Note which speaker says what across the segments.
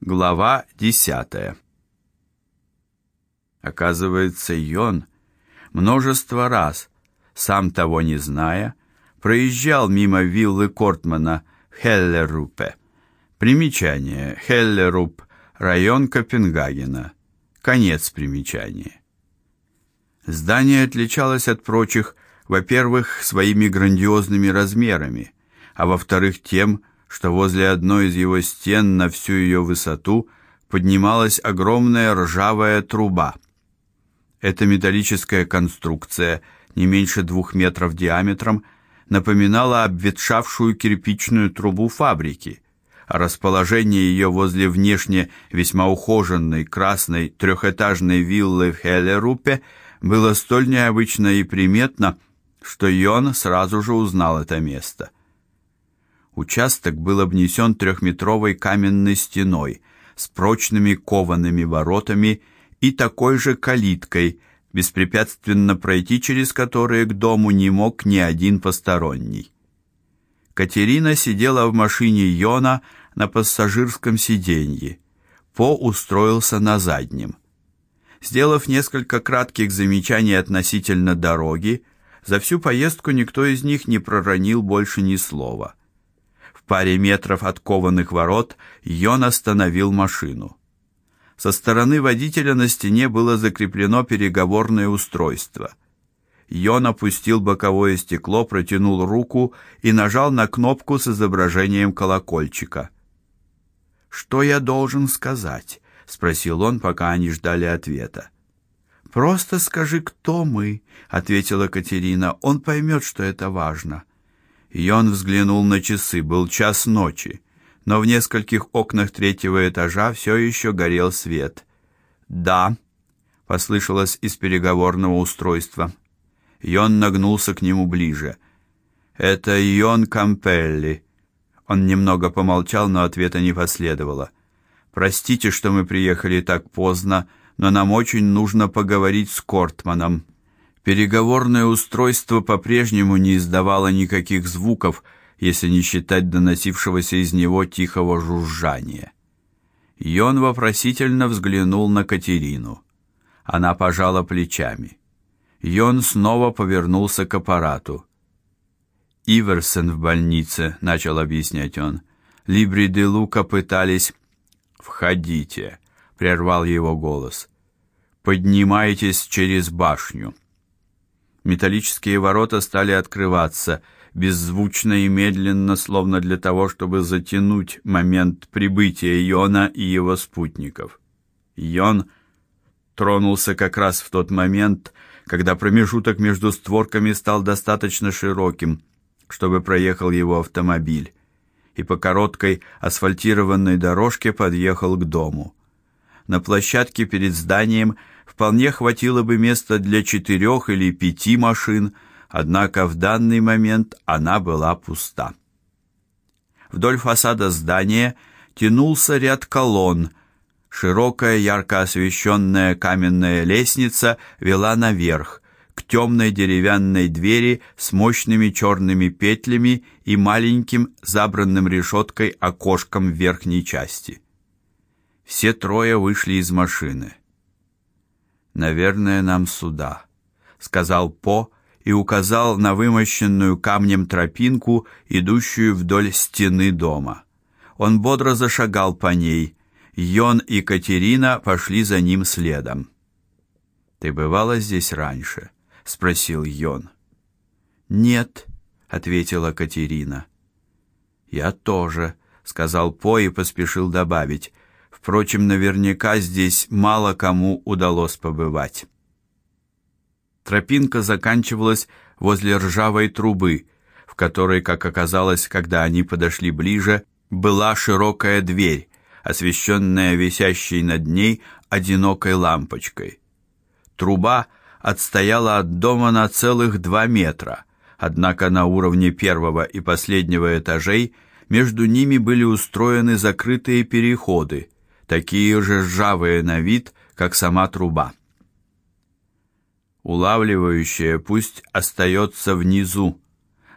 Speaker 1: Глава десятая. Оказывается, Йон множество раз, сам того не зная, проезжал мимо виллы Кортмана в Хеллерупе. Примечание: Хеллеруп район Копенгагена. Конец примечания. Здание отличалось от прочих, во-первых, своими грандиозными размерами, а во-вторых, тем, что возле одной из его стен на всю ее высоту поднималась огромная ржавая труба. Эта металлическая конструкция, не меньше двух метров диаметром, напоминала обветшавшую кирпичную трубу фабрики, а расположение ее возле внешне весьма ухоженной красной трехэтажной виллы в Хеллерупе было столь необычно и приметно, что Йон сразу же узнал это место. Участок был обнесен трехметровой каменной стеной с прочными коваными воротами и такой же калиткой, беспрепятственно пройти через которые к дому не мог ни один посторонний. Катерина сидела в машине Йона на пассажирском сиденье. По устроился на заднем. Сделав несколько кратких замечаний относительно дороги, за всю поездку никто из них не проронил больше ни слова паре метров от кованых ворот Йон остановил машину. Со стороны водителя на стене было закреплено переговорное устройство. Йон опустил боковое стекло, протянул руку и нажал на кнопку с изображением колокольчика. Что я должен сказать? спросил он, пока они ждали ответа. Просто скажи, кто мы, ответила Катерина. Он поймет, что это важно. И он взглянул на часы, был час ночи, но в нескольких окнах третьего этажа все еще горел свет. "Да", послышалось из переговорного устройства. Йон нагнулся к нему ближе. "Это Йон Кампелли". Он немного помолчал, но ответа не последовало. "Простите, что мы приехали так поздно, но нам очень нужно поговорить с Кортманом". Переговорное устройство по-прежнему не издавало никаких звуков, если не считать доносившегося из него тихого жужжания. Йон вопросительно взглянул на Катерину. Она пожала плечами. Йон снова повернулся к аппарату. Иверсен в больнице, начал объяснять он. Либри де Лука пытались входите, прервал его голос. Поднимайтесь через башню. Металлические ворота стали открываться, беззвучно и медленно, словно для того, чтобы затянуть момент прибытия Йона и его спутников. Йон тронулся как раз в тот момент, когда промежуток между створками стал достаточно широким, чтобы проехал его автомобиль, и по короткой асфальтированной дорожке подъехал к дому. На площадке перед зданием вполне хватило бы места для четырех или пяти машин, однако в данный момент она была пуста. Вдоль фасада здания тянулся ряд колонн. Широкая ярко освещенная каменная лестница вела наверх к темной деревянной двери с мощными черными петлями и маленьким забранным решеткой окошком в верхней части. Все трое вышли из машины. Наверное, нам сюда, сказал По и указал на вымощенную камнем тропинку, идущую вдоль стены дома. Он бодро зашагал по ней. Йон и Катерина пошли за ним следом. Ты бывала здесь раньше? спросил Йон. Нет, ответила Катерина. Я тоже, сказал По и поспешил добавить: Впрочем, наверняка здесь мало кому удалось побывать. Тропинка заканчивалась возле ржавой трубы, в которой, как оказалось, когда они подошли ближе, была широкая дверь, освещенная висящей над ней одинокой лампочкой. Труба отстояла от дома на целых два метра, однако на уровне первого и последнего этажей между ними были устроены закрытые переходы, такие же ржавые на вид, как сама труба. Улавливающее пусть остается внизу,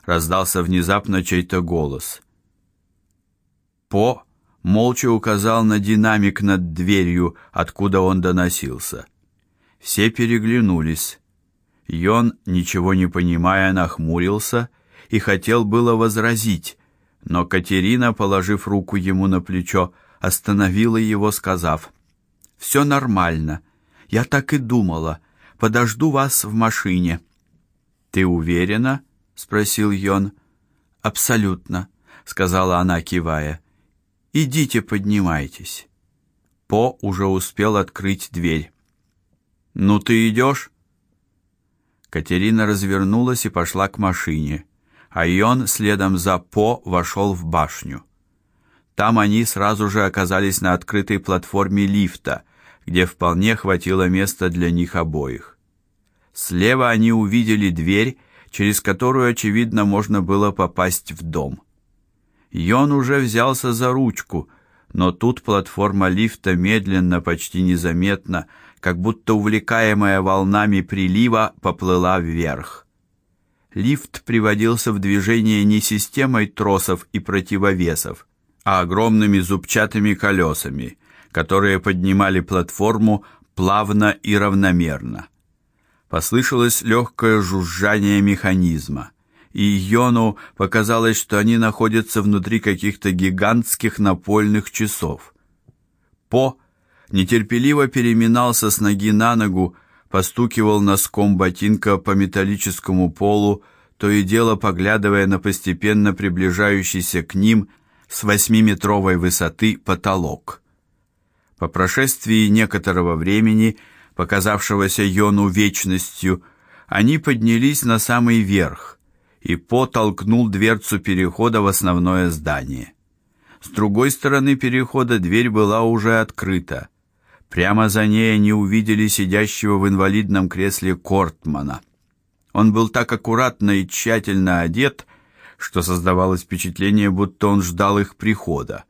Speaker 1: раздался внезапно чей-то голос. По молча указал на динамик над дверью, откуда он доносился. Все переглянулись. Йон, ничего не понимая, нахмурился и хотел было возразить, но Катерина, положив руку ему на плечо, остановила его, сказав: «Все нормально. Я так и думала. Подожду вас в машине». «Ты уверена?» — спросил Йон. «Абсолютно», — сказала она, кивая. «Идите, поднимайтесь». По уже успел открыть дверь. «Ну ты идешь?» Катерина развернулась и пошла к машине, а Йон следом за По вошел в башню. Там они сразу же оказались на открытой платформе лифта, где вполне хватило места для них обоих. Слева они увидели дверь, через которую очевидно можно было попасть в дом. Йон уже взялся за ручку, но тут платформа лифта медленно, почти незаметно, как будто увлекаемая волнами прилива, поплыла вверх. Лифт приводился в движение не системой тросов и противовесов, а огромными зубчатыми колесами, которые поднимали платформу плавно и равномерно. Послышалось легкое жужжание механизма, и Йону показалось, что они находятся внутри каких-то гигантских напольных часов. По нетерпеливо переминался с ноги на ногу, постукивал носком ботинка по металлическому полу, то и дело поглядывая на постепенно приближающийся к ним с восьмиметровой высоты потолок. По прошествии некоторого времени показавшегося Йону вечностью, они поднялись на самый верх, и По толкнул дверцу перехода в основное здание. С другой стороны перехода дверь была уже открыта. Прямо за ней они увидели сидящего в инвалидном кресле Кортмана. Он был так аккуратно и тщательно одет, что создавалось впечатление, будто он ждал их прихода.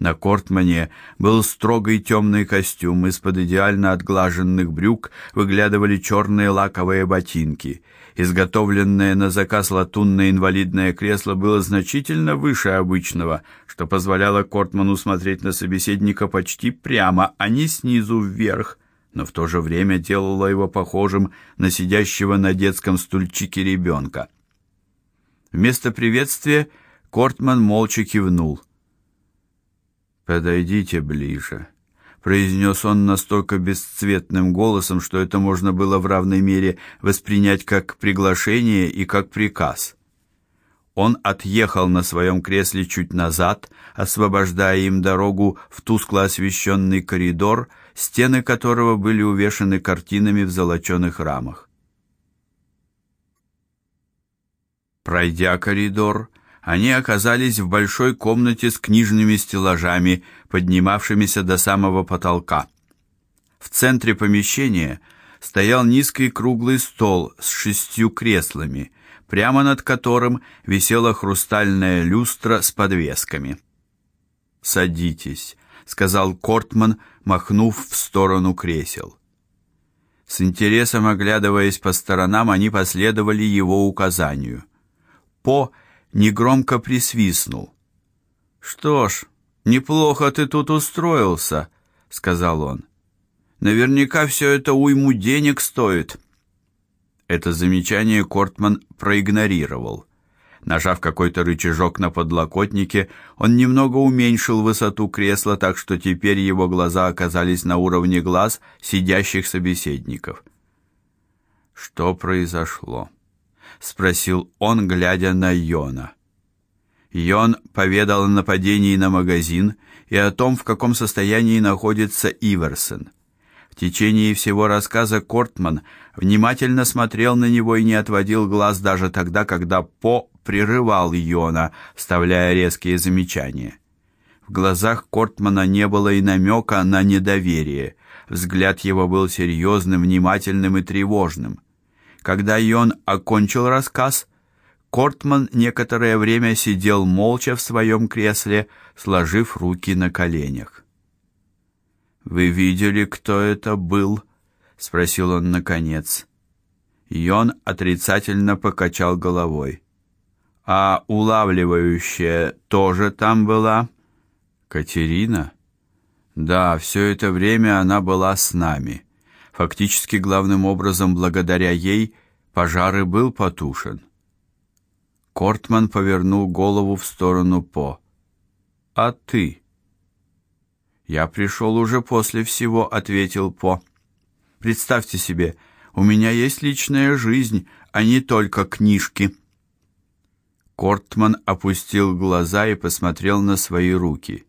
Speaker 1: На Кортмане был строгий темный костюм, из-под идеально отглаженных брюк выглядывали черные лаковые ботинки. Изготовленное на заказ латунное инвалидное кресло было значительно выше обычного, что позволяло Кортману смотреть на собеседника почти прямо, а не снизу вверх, но в то же время делало его похожим на сидящего на детском стульчике ребенка. Вместо приветствия Кортман молча кивнул. Подойдите ближе, произнес он настолько бесцветным голосом, что это можно было в равной мере воспринять как приглашение и как приказ. Он отъехал на своем кресле чуть назад, освобождая им дорогу в тускло освещенный коридор, стены которого были увешаны картинами в золоченых рамах. Пройдя коридор, они оказались в большой комнате с книжными стеллажами, поднимавшимися до самого потолка. В центре помещения стоял низкий круглый стол с шестью креслами, прямо над которым висела хрустальная люстра с подвесками. "Садитесь", сказал Кортман, махнув в сторону кресел. С интересом оглядываясь по сторонам, они последовали его указанию. По негромко присвистнул. Что ж, неплохо ты тут устроился, сказал он. Наверняка все это уйму денег стоит. Это замечание Кортман проигнорировал. Нажав какой-то рычажок на подлокотнике, он немного уменьшил высоту кресла, так что теперь его глаза оказались на уровне глаз сидящих собеседников. Что произошло? Спросил он, глядя на Йона. Йон поведал о нападении на магазин и о том, в каком состоянии находится Иверсон. В течение всего рассказа Кортман внимательно смотрел на него и не отводил глаз даже тогда, когда По прерывал Йона, вставляя резкие замечания. В глазах Кортмана не было и намека на недоверие. Взгляд его был серьезным, внимательным и тревожным. Когда Йон окончил рассказ, Кортман некоторое время сидел молча в своем кресле, сложив руки на коленях. Вы видели, кто это был? спросил он наконец. Йон отрицательно покачал головой. А улавливающая тоже там была? Катерина? Да, все это время она была с нами. Фактически главным образом благодаря ей пожар и был потушен. Кортман повернул голову в сторону По. А ты? Я пришел уже после всего, ответил По. Представьте себе, у меня есть личная жизнь, а не только книжки. Кортман опустил глаза и посмотрел на свои руки.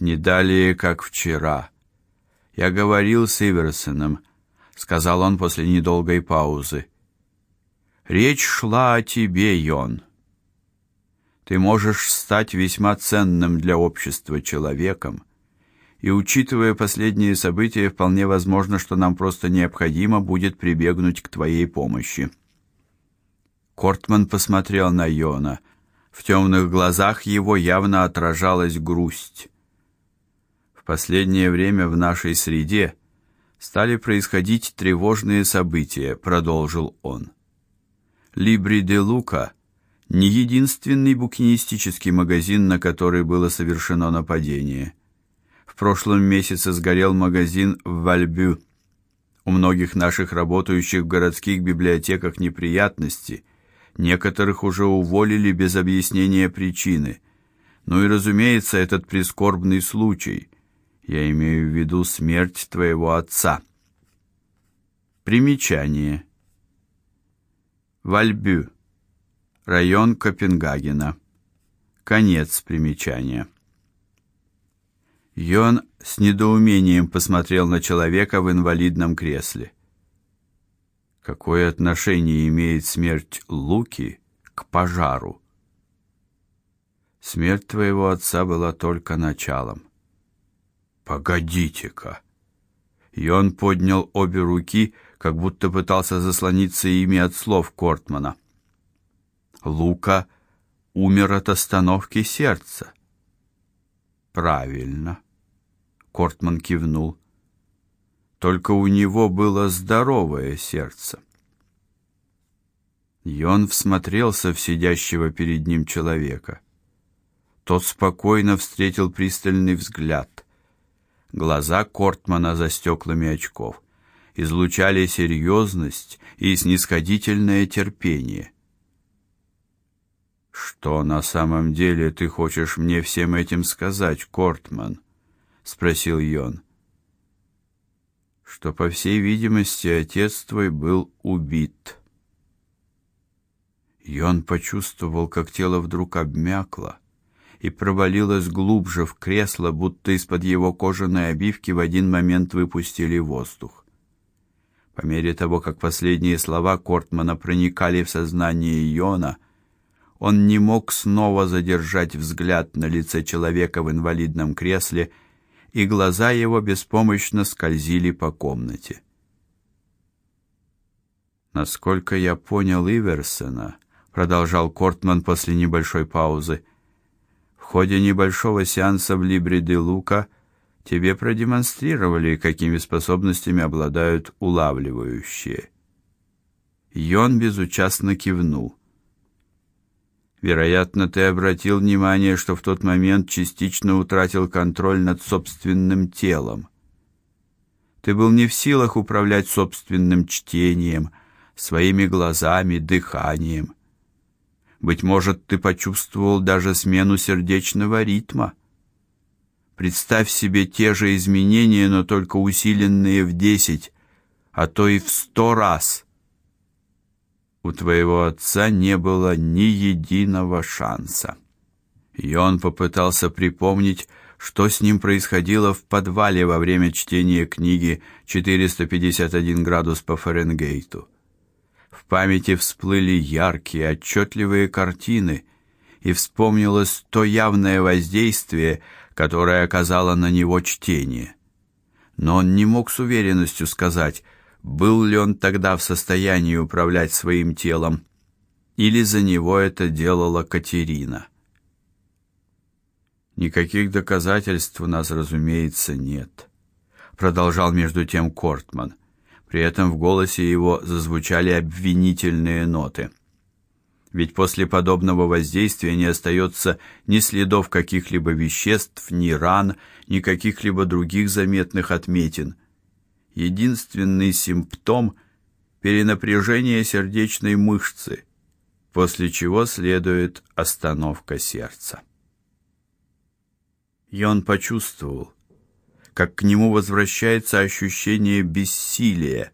Speaker 1: Не далее, как вчера. Я говорил с Иверсоном, сказал он после недолгой паузы. Речь шла о тебе, Йон. Ты можешь стать весьма ценным для общества человеком, и учитывая последние события, вполне возможно, что нам просто необходимо будет прибегнуть к твоей помощи. Кортман посмотрел на Йона. В темных глазах его явно отражалась грусть. Последнее время в нашей среде стали происходить тревожные события, продолжил он. Либри де Лука не единственный букинистический магазин, на который было совершено нападение. В прошлом месяце сгорел магазин в Вальбю. У многих наших работающих в городских библиотеках неприятности. Некоторых уже уволили без объяснения причины. Ну и, разумеется, этот прискорбный случай. Я имею в виду смерть твоего отца. Примечание. Вальбю. Район Копенгагена. Конец примечания. Йон с недоумением посмотрел на человека в инвалидном кресле. Какое отношение имеет смерть Луки к пожару? Смерть твоего отца была только началом. Погодите-ка. И он поднял обе руки, как будто пытался заслониться ими от слов Кортмана. Лука умер от остановки сердца. Правильно. Кортман кивнул. Только у него было здоровое сердце. И он всмотрелся в сидящего перед ним человека. Тот спокойно встретил пристальный взгляд. Глаза Кортмана за стеклами очков излучали серьезность и снисходительное терпение. Что на самом деле ты хочешь мне всем этим сказать, Кортман? спросил Йон. Что по всей видимости отец твой был убит. Йон почувствовал, как тело вдруг обмякло и провалилось глубже в кресло, будто из-под его кожаной обивки в один момент выпустили воздух. По мере того, как последние слова Кортмана проникали в сознание Йона, он не мог снова задержать взгляд на лице человека в инвалидном кресле, и глаза его беспомощно скользили по комнате. Насколько я понял Иверсона, продолжал Кортман после небольшой паузы, ходе небольшого сеанса в Либре де Лука тебе продемонстрировали, какими способностями обладают улавливающие. Йон безучастно кивнул. Вероятно, ты обратил внимание, что в тот момент частично утратил контроль над собственным телом. Ты был не в силах управлять собственным чтением, своими глазами, дыханием. Быть может, ты почувствовал даже смену сердечного ритма. Представь себе те же изменения, но только усиленные в десять, а то и в сто раз. У твоего отца не было ни единого шанса. И он попытался припомнить, что с ним происходило в подвале во время чтения книги 451 градус по Фаренгейту. В памяти всплыли яркие, отчетливые картины, и вспомнилось то явное воздействие, которое оказало на него чтение. Но он не мог с уверенностью сказать, был ли он тогда в состоянии управлять своим телом, или за него это делала Катерина. Никаких доказательств у нас, разумеется, нет, продолжал между тем Кортман. При этом в голосе его зазвучали обвинительные ноты. Ведь после подобного воздействия не остается ни следов каких-либо веществ, ни ран, ни каких-либо других заметных отметин. Единственный симптом перенапряжение сердечной мышцы, после чего следует остановка сердца. И он почувствовал, как к нему возвращается ощущение бессилия,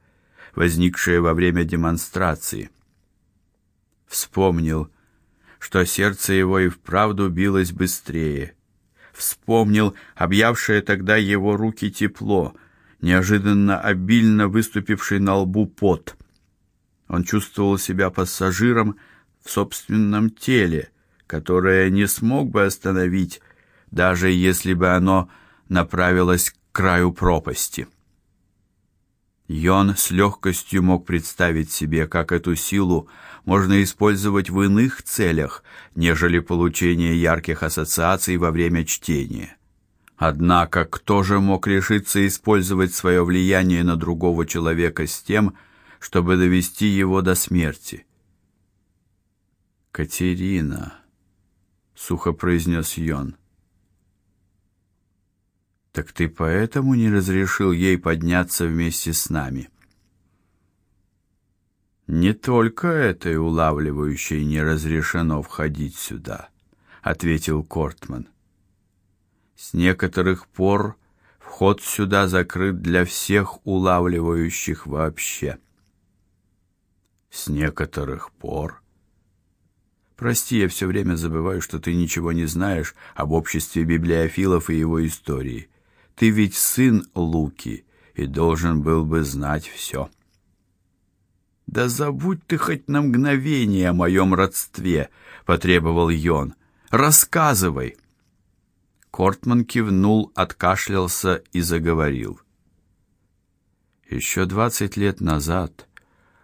Speaker 1: возникшее во время демонстрации. Вспомнил, что сердце его и вправду билось быстрее. Вспомнил объявшее тогда его руки тепло, неожиданно обильно выступивший на лбу пот. Он чувствовал себя пассажиром в собственном теле, которое не смог бы остановить, даже если бы оно направилось к краю пропасти. Йон с легкостью мог представить себе, как эту силу можно использовать в иных целях, нежели получение ярких ассоциаций во время чтения. Однако, кто же мог решиться использовать свое влияние на другого человека с тем, чтобы довести его до смерти? Катерина, сухо произнес Йон. Так ты поэтому не разрешил ей подняться вместе с нами? Не только этой улавливающей не разрешено входить сюда, ответил Кортман. С некоторых пор вход сюда закрыт для всех улавливающих вообще. С некоторых пор Прости, я все время забываю, что ты ничего не знаешь об обществе библиофилов и его истории. Ты ведь сын Луки и должен был бы знать все. Да забудь ты хоть на мгновение о моем родстве, потребовал Йон. Рассказывай. Кортман кивнул, откашлялся и заговорил. Еще двадцать лет назад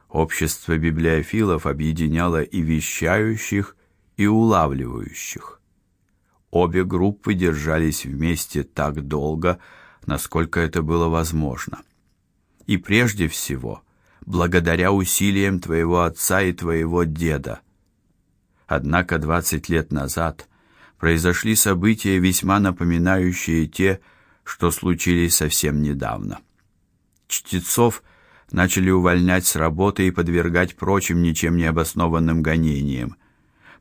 Speaker 1: общество библиофилов объединяло и вещающих, и улавливающих. Обе группы держались вместе так долго, насколько это было возможно. И прежде всего, благодаря усилиям твоего отца и твоего деда. Однако двадцать лет назад произошли события, весьма напоминающие те, что случились совсем недавно. Чтецов начали увольнять с работы и подвергать прочим ничем не обоснованным гонениям.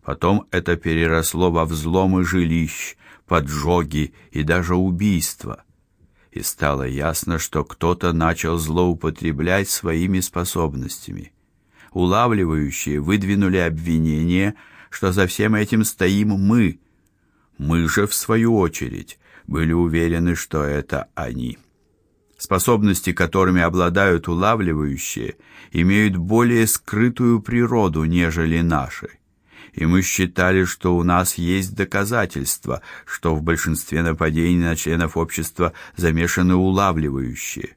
Speaker 1: Потом это переросло во взломы жилищ, поджоги и даже убийства. И стало ясно, что кто-то начал злоупотреблять своими способностями. Улавливающие выдвинули обвинение, что за всем этим стоим мы. Мы же в свою очередь были уверены, что это они. Способности, которыми обладают улавливающие, имеют более скрытую природу, нежели наши и мы считали, что у нас есть доказательства, что в большинстве нападений на членов общества замешаны улавливающие.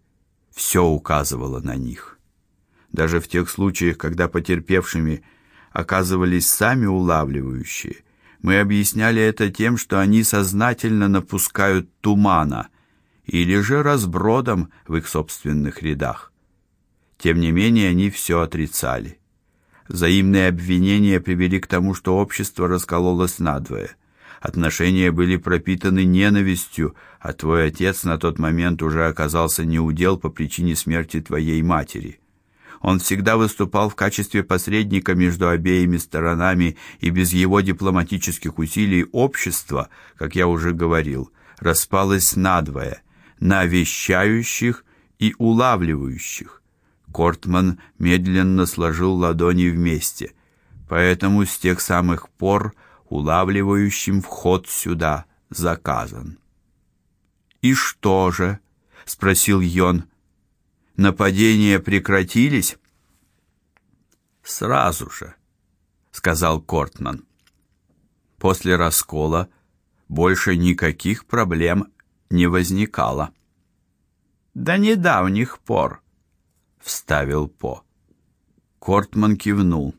Speaker 1: Все указывало на них. Даже в тех случаях, когда потерпевшими оказывались сами улавливающие, мы объясняли это тем, что они сознательно напускают тумана или же разбродом в их собственных рядах. Тем не менее, они все отрицали. Взаимные обвинения привели к тому, что общество раскололось надвое. Отношения были пропитаны ненавистью, а твой отец на тот момент уже оказался неудел по причине смерти твоей матери. Он всегда выступал в качестве посредника между обеими сторонами, и без его дипломатических усилий общество, как я уже говорил, распалось надвое: на вещающих и улавливающих. Кортман медленно сложил ладони вместе. Поэтому с тех самых пор улавливающим вход сюда заказан. И что же? спросил Йон. Нападения прекратились? Сразу же, сказал Кортман. После раскола больше никаких проблем не возникало. До недавних пор вставил По. Кортман кивнул.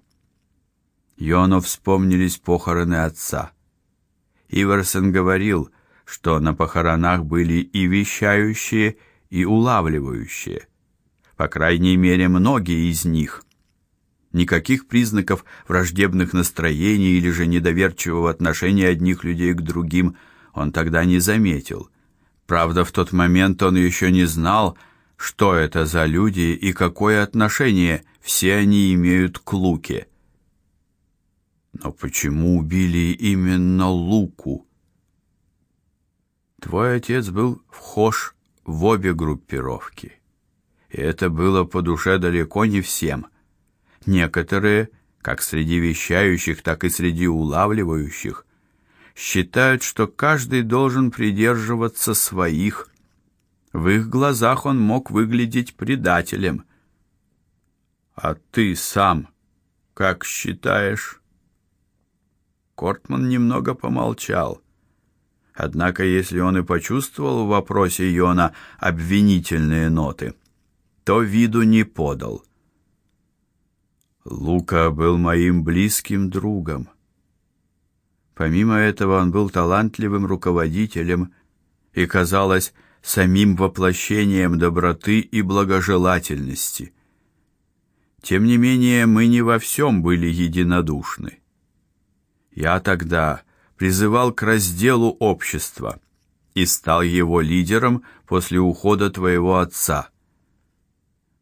Speaker 1: Йону вспомнились похороны отца. Иверсон говорил, что на похоронах были и вещающие, и улавливающие. По крайней мере, многие из них. Никаких признаков враждебных настроений или же недоверчивого отношения одних людей к другим он тогда не заметил. Правда, в тот момент он еще не знал, что это за люди и какое отношение все они имеют к Луке. Но почему убили именно Луку? Твой отец был вхож в обе группировки. И это было по душе далеко не всем. Некоторые, как среди вещающих, так и среди улавливающих, считают, что каждый должен придерживаться своих. В их глазах он мог выглядеть предателем. А ты сам как считаешь? Кортман немного помолчал. Однако, если он и почувствовал в вопросе Йона обвинительные ноты, то виду не подал. Лука был моим близким другом. Помимо этого, он был талантливым руководителем и, казалось, самим воплощением доброты и благожелательности. Тем не менее, мы не во всем были единодушны. Я тогда призывал к разделу общества и стал его лидером после ухода твоего отца.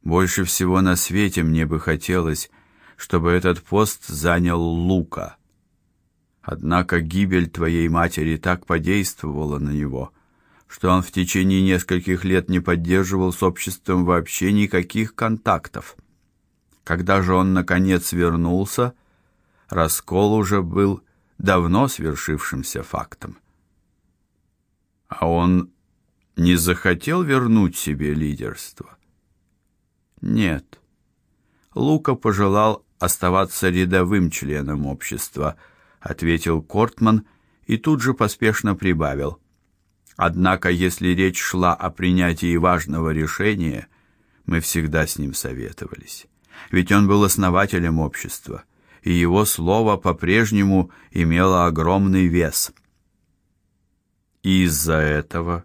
Speaker 1: Больше всего на свете мне бы хотелось, чтобы этот пост занял Лука. Однако гибель твоей матери так подействовала на него, что он в течение нескольких лет не поддерживал с обществом вообще никаких контактов. Когда же он наконец вернулся, раскол уже был давно свершившимся фактом. А он не захотел вернуть себе лидерство. Нет. Лука пожелал оставаться рядовым членом общества, ответил Кортман и тут же поспешно прибавил: Однако, если речь шла о принятии важного решения, мы всегда с ним советовались. Ведь он был основателем общества и его слово по-прежнему имело огромный вес. из-за этого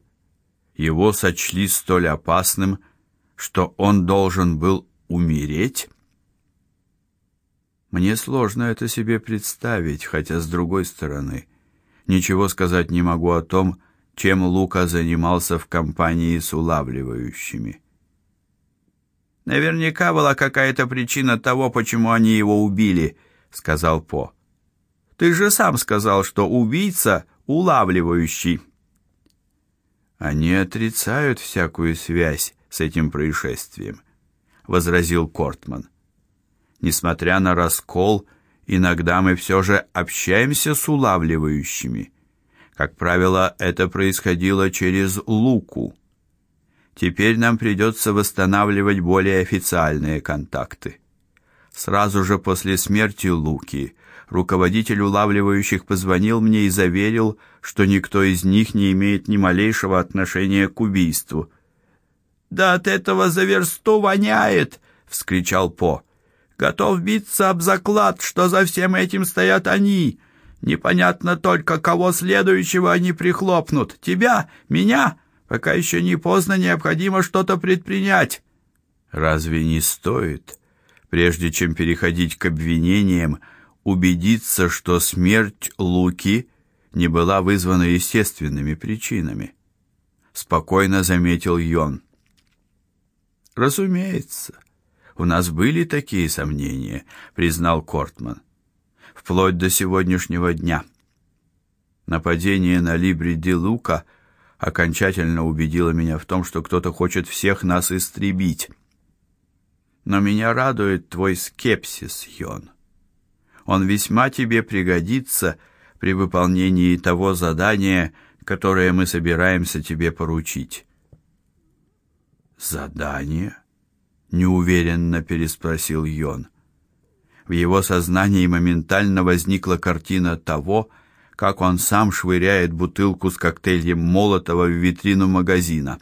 Speaker 1: его сочли столь опасным, что он должен был умереть. Мне сложно это себе представить, хотя с другой стороны, ничего сказать не могу о том, чем Лука занимался в компании с улавливающими. Наверняка была какая-то причина того, почему они его убили, сказал По. Ты же сам сказал, что убийца улавливающий. Они отрицают всякую связь с этим происшествием, возразил Кортман. Несмотря на раскол, иногда мы все же общаемся с улавливающими. Как правило, это происходило через Луку. Теперь нам придется восстанавливать более официальные контакты. Сразу же после смерти Луки руководитель улавливающих позвонил мне и заверил, что никто из них не имеет ни малейшего отношения к убийству. Да от этого за версту воняет, вскричал По. Готов биться об заклад, что за всем этим стоят они. Непонятно только, кого следующего они прихлопнут: тебя, меня, пока еще не поздно, необходимо что-то предпринять. Разве не стоит? прежде чем переходить к обвинениям, убедиться, что смерть Луки не была вызвана естественными причинами, спокойно заметил Йон. Разумеется, у нас были такие сомнения, признал Кортман. Вплоть до сегодняшнего дня. Нападение на Либри ди Лука окончательно убедило меня в том, что кто-то хочет всех нас истребить но меня радует твой скепсис, Йон. Он весьма тебе пригодится при выполнении того задания, которое мы собираемся тебе поручить. Задание? неуверенно переспросил Йон. В его сознании моментально возникла картина того, как он сам швыряет бутылку с коктейлем Молотова в витрину магазина.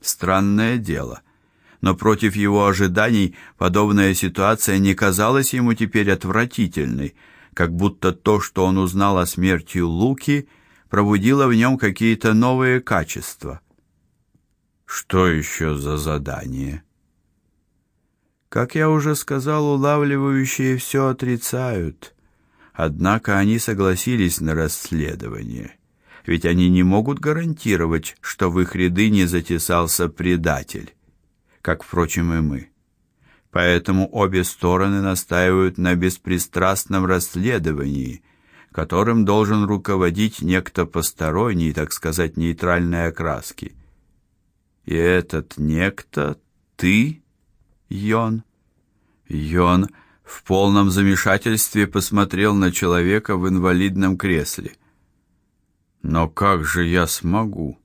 Speaker 1: Странное дело но против его ожиданий подобная ситуация не казалась ему теперь отвратительной, как будто то, что он узнал о смерти Луки, пробудило в нем какие-то новые качества. Что еще за задание? Как я уже сказал, улавливающие все отрицают. Однако они согласились на расследование. Ведь они не могут гарантировать, что в их ряды не затесался предатель, как впрочем и мы. Поэтому обе стороны настаивают на беспристрастном расследовании, которым должен руководить некто посторонний, так сказать, нейтральной окраски. И этот некто ты, Йон. Йон в полном замешательстве посмотрел на человека в инвалидном кресле. Но как же я смогу?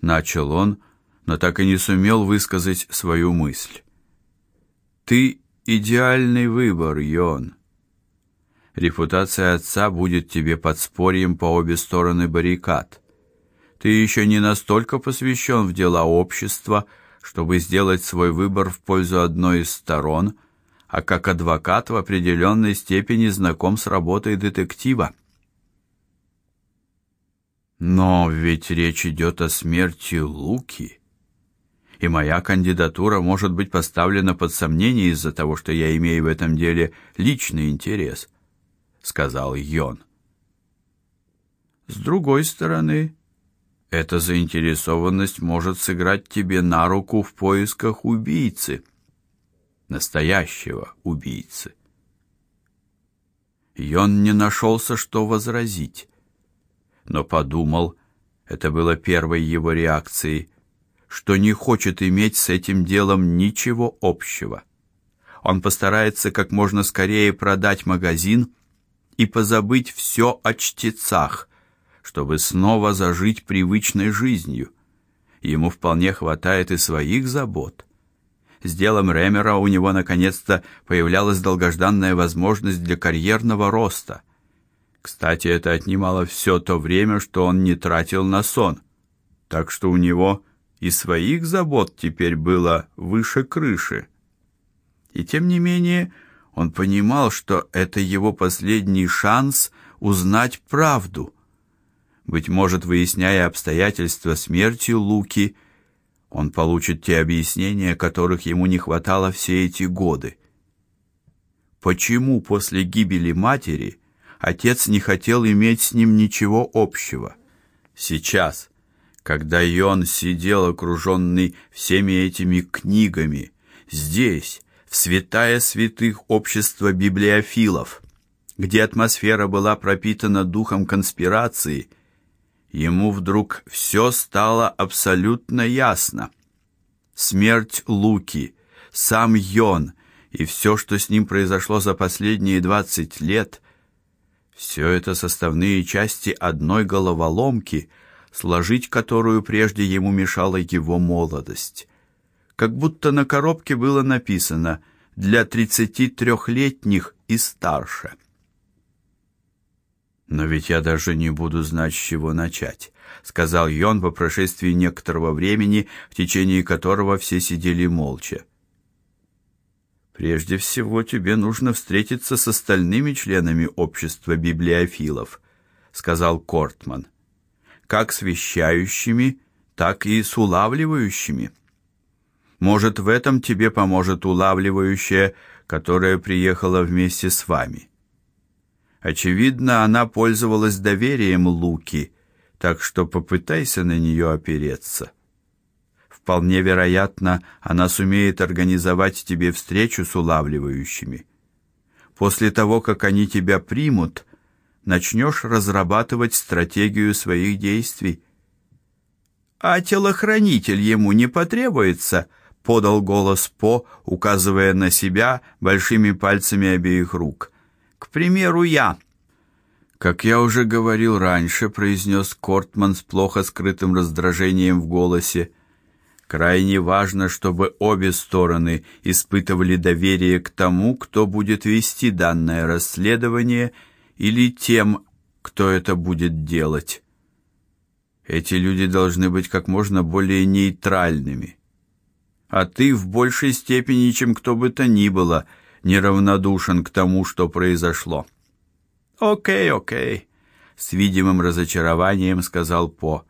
Speaker 1: начал он, но так и не сумел высказать свою мысль. Ты идеальный выбор, Йон. Репутация отца будет тебе подспорьем по обе стороны баррикад. Ты еще не настолько посвящен в дела общества, чтобы сделать свой выбор в пользу одной из сторон, а как адвокат в определенной степени знаком с работой детектива. Но ведь речь идет о смерти Луки и моя кандидатура может быть поставлена под сомнение из-за того, что я имею в этом деле личный интерес, сказал Йон. С другой стороны, эта заинтересованность может сыграть тебе на руку в поисках убийцы, настоящего убийцы. Йон не нашелся, что возразить, но подумал, это было первой его реакцией что не хочет иметь с этим делом ничего общего. Он постарается как можно скорее продать магазин и позабыть все о чтецах, чтобы снова зажить привычной жизнью. Ему вполне хватает и своих забот. С делом Ремера у него наконец-то появлялась долгожданная возможность для карьерного роста. Кстати, это отнимало все то время, что он не тратил на сон. Так что у него и своих забот теперь было выше крыши. И тем не менее, он понимал, что это его последний шанс узнать правду. Быть может, выясняя обстоятельства смерти Луки, он получит те объяснения, которых ему не хватало все эти годы. Почему после гибели матери отец не хотел иметь с ним ничего общего? Сейчас, когда Йон сидел окруженный всеми этими книгами, здесь, в святая святых общества библиофилов, где атмосфера была пропитана духом конспирации, ему вдруг все стало абсолютно ясно. Смерть Луки, сам Йон и все, что с ним произошло за последние двадцать лет, все это составные части одной головоломки — сложить которую прежде ему мешала его молодость. Как будто на коробке было написано для тридцати трехлетних и старше. Но ведь я даже не буду знать, с чего начать, сказал Йон по прошествии некоторого времени, в течение которого все сидели молча. Прежде всего тебе нужно встретиться с остальными членами общества библиофилов, сказал Кортман как с вещающими, так и с улавливающими. Может, в этом тебе поможет улавливающая, которая приехала вместе с вами. Очевидно, она пользовалась доверием Луки, так что попытайся на нее опереться. Вполне вероятно, она сумеет организовать тебе встречу с улавливающими. После того, как они тебя примут, начнешь разрабатывать стратегию своих действий. А телохранитель ему не потребуется, подал голос По, указывая на себя большими пальцами обеих рук. К примеру, я. Как я уже говорил раньше, произнес Кортман с плохо скрытым раздражением в голосе. Крайне важно, чтобы обе стороны испытывали доверие к тому, кто будет вести данное расследование или тем, кто это будет делать. Эти люди должны быть как можно более нейтральными. А ты в большей степени, чем кто бы то ни было, неравнодушен к тому, что произошло. О'кей, о'кей, с видимым разочарованием сказал По.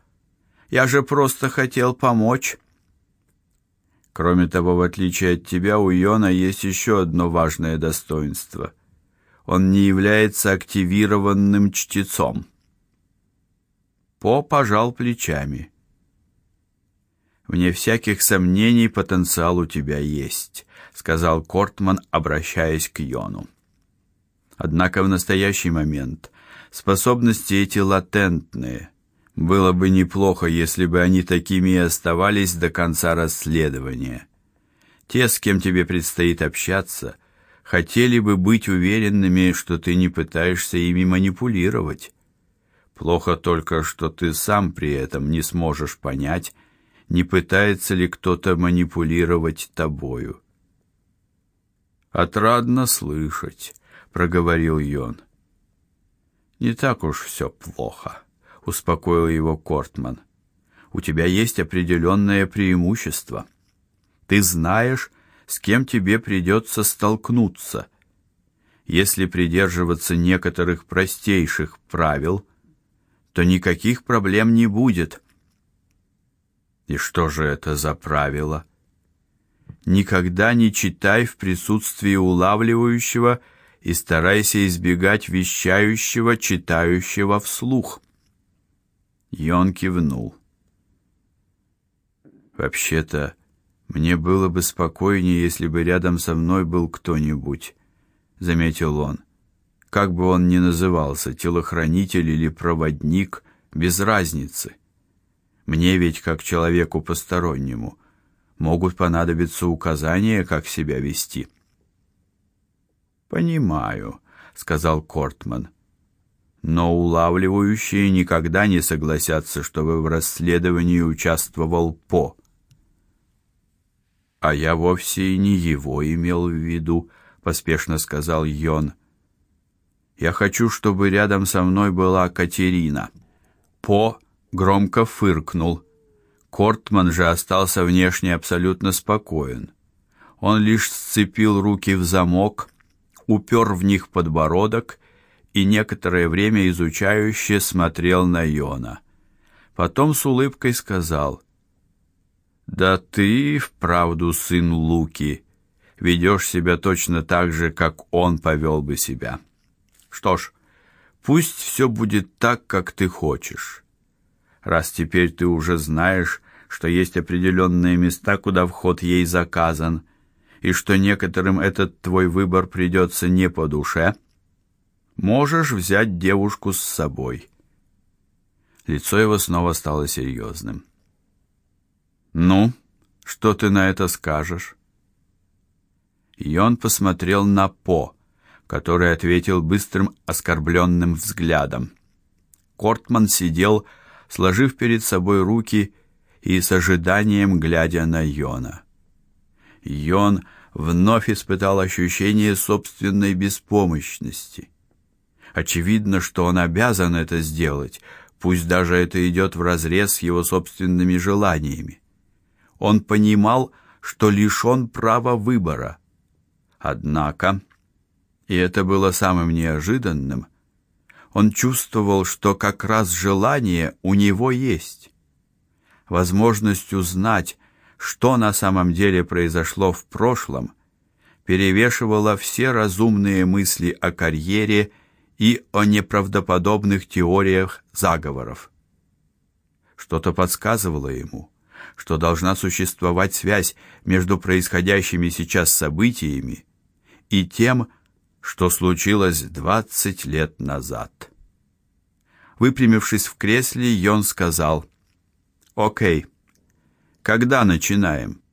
Speaker 1: Я же просто хотел помочь. Кроме того, в отличие от тебя, у Йона есть еще одно важное достоинство. Он не является активированным чтецом. По пожал плечами. Вне всяких сомнений потенциал у тебя есть, сказал Кортман, обращаясь к Йону. Однако в настоящий момент способности эти латентные. Было бы неплохо, если бы они такими и оставались до конца расследования. Те, с кем тебе предстоит общаться, хотели бы быть уверенными, что ты не пытаешься ими манипулировать. Плохо только, что ты сам при этом не сможешь понять, не пытается ли кто-то манипулировать тобою. Отрадно слышать, проговорил Йон. Не так уж все плохо, успокоил его Кортман. У тебя есть определенное преимущество. Ты знаешь, с кем тебе придется столкнуться. Если придерживаться некоторых простейших правил, то никаких проблем не будет. И что же это за правило? Никогда не читай в присутствии улавливающего и старайся избегать вещающего, читающего вслух. Йон кивнул. Вообще-то, мне было бы спокойнее, если бы рядом со мной был кто-нибудь, заметил он. Как бы он ни назывался, телохранитель или проводник, без разницы. Мне ведь как человеку постороннему могут понадобиться указания, как себя вести. Понимаю, сказал Кортман. Но улавливающие никогда не согласятся, чтобы в расследовании участвовал По. А я вовсе и не его имел в виду, поспешно сказал Йон. Я хочу, чтобы рядом со мной была Катерина. По громко фыркнул. Кортман же остался внешне абсолютно спокоен. Он лишь сцепил руки в замок упер в них подбородок и некоторое время изучающе смотрел на Йона. Потом с улыбкой сказал: "Да ты вправду сын Луки, ведешь себя точно так же, как он повел бы себя. Что ж, пусть все будет так, как ты хочешь. Раз теперь ты уже знаешь, что есть определенные места, куда вход ей заказан, и что некоторым этот твой выбор придется не по душе, можешь взять девушку с собой. Лицо его снова стало серьезным. Ну, что ты на это скажешь? И он посмотрел на По, который ответил быстрым оскорбленным взглядом. Кортман сидел, сложив перед собой руки и с ожиданием глядя на Йона. Йон вновь испытал ощущение собственной беспомощности. Очевидно, что он обязан это сделать, пусть даже это идет вразрез с его собственными желаниями. Он понимал, что лишен права выбора. Однако, и это было самым неожиданным, он чувствовал, что как раз желание у него есть. Возможность узнать, что на самом деле произошло в прошлом, перевешивало все разумные мысли о карьере и о неправдоподобных теориях заговоров. Что-то подсказывало ему, что должна существовать связь между происходящими сейчас событиями и тем, что случилось двадцать лет назад. Выпрямившись в кресле, Йон сказал: "О'кей. Когда начинаем?